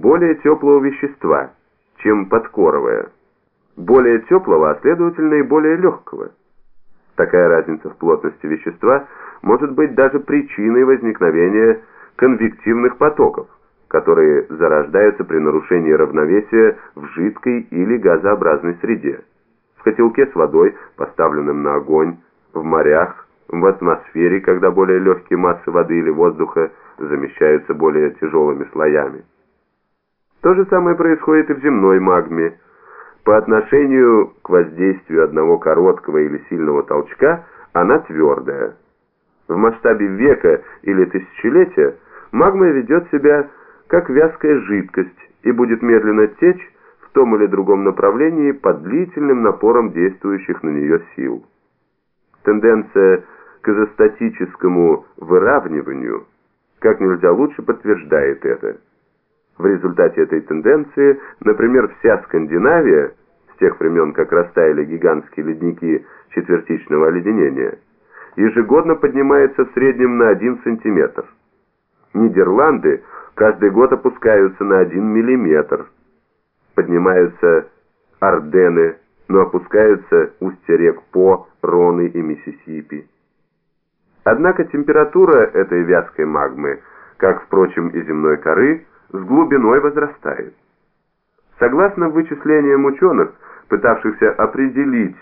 более теплого вещества, чем подкоровое, более теплого, а следовательно и более легкого. Такая разница в плотности вещества может быть даже причиной возникновения конвективных потоков, которые зарождаются при нарушении равновесия в жидкой или газообразной среде. В котелке с водой, поставленным на огонь, в морях, в атмосфере, когда более легкие массы воды или воздуха замещаются более тяжелыми слоями. То же самое происходит и в земной магме. По отношению к воздействию одного короткого или сильного толчка она твердая. В масштабе века или тысячелетия магма ведет себя как вязкая жидкость и будет медленно течь в том или другом направлении под длительным напором действующих на нее сил. Тенденция к изостатическому выравниванию как нельзя лучше подтверждает это. В результате этой тенденции, например, вся Скандинавия, с тех времен, как растаяли гигантские ледники четвертичного оледенения, ежегодно поднимается в среднем на 1 сантиметр. Нидерланды каждый год опускаются на 1 миллиметр. Поднимаются Арденны, но опускаются устья рек По, Роны и Миссисипи. Однако температура этой вязкой магмы, как, впрочем, и земной коры, с глубиной возрастает. Согласно вычислениям ученых, пытавшихся определить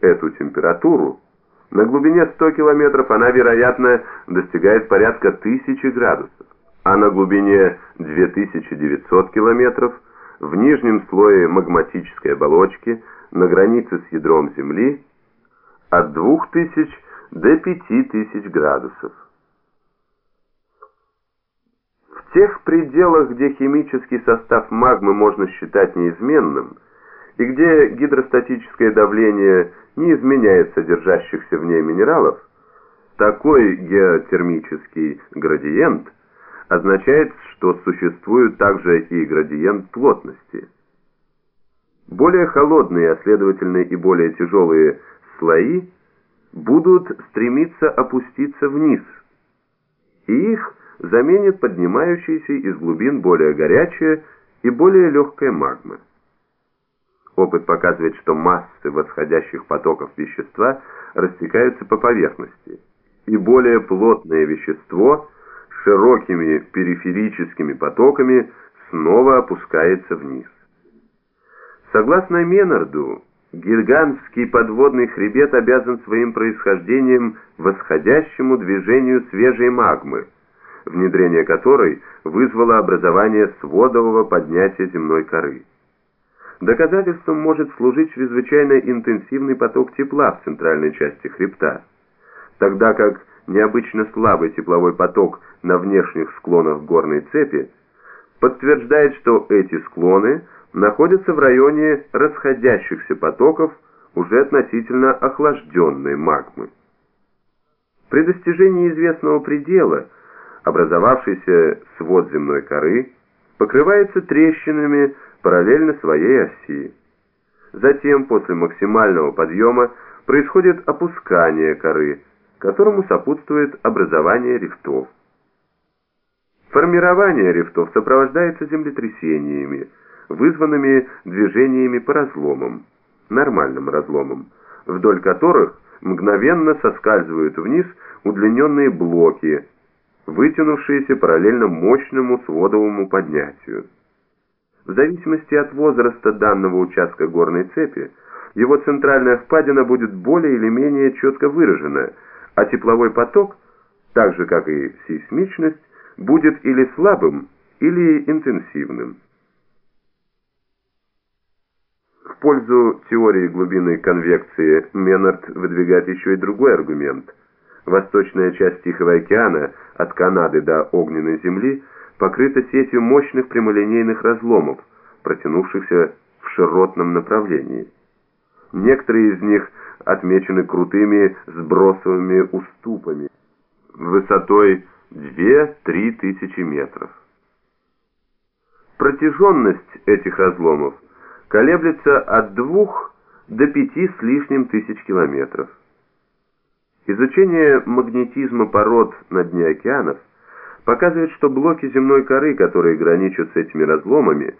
эту температуру, на глубине 100 километров она, вероятно, достигает порядка 1000 градусов, а на глубине 2900 километров в нижнем слое магматической оболочки на границе с ядром Земли от 2000 до 5000 градусов. В тех пределах, где химический состав магмы можно считать неизменным, и где гидростатическое давление не изменяет содержащихся в ней минералов, такой геотермический градиент означает, что существует также и градиент плотности. Более холодные, а следовательно и более тяжелые слои будут стремиться опуститься вниз, и их заменит поднимающаяся из глубин более горячая и более легкая магма. Опыт показывает, что массы восходящих потоков вещества растекаются по поверхности, и более плотное вещество широкими периферическими потоками снова опускается вниз. Согласно Менарду, гигантский подводный хребет обязан своим происхождением восходящему движению свежей магмы, внедрение которой вызвало образование сводового поднятия земной коры. Доказательством может служить чрезвычайно интенсивный поток тепла в центральной части хребта, тогда как необычно слабый тепловой поток на внешних склонах горной цепи подтверждает, что эти склоны находятся в районе расходящихся потоков уже относительно охлажденной магмы. При достижении известного предела образовавшийся свод земной коры покрывается трещинами параллельно своей оси. Затем, после максимального подъема, происходит опускание коры, которому сопутствует образование рифтов. Формирование рифтов сопровождается землетрясениями, вызванными движениями по разломам, нормальным разломам, вдоль которых мгновенно соскальзывают вниз удлиненные блоки, вытянувшиеся параллельно мощному сводовому поднятию. В зависимости от возраста данного участка горной цепи, его центральная впадина будет более или менее четко выражена, а тепловой поток, так же как и сейсмичность, будет или слабым, или интенсивным. В пользу теории глубинной конвекции Меннард выдвигает еще и другой аргумент. Восточная часть Тихого океана, от Канады до Огненной земли, покрыта сетью мощных прямолинейных разломов, протянувшихся в широтном направлении. Некоторые из них отмечены крутыми сбросовыми уступами высотой 2-3 тысячи метров. Протяженность этих разломов колеблется от 2 до 5 с лишним тысяч километров. Изучение магнетизма пород на дне океанов показывает, что блоки земной коры, которые граничат с этими разломами,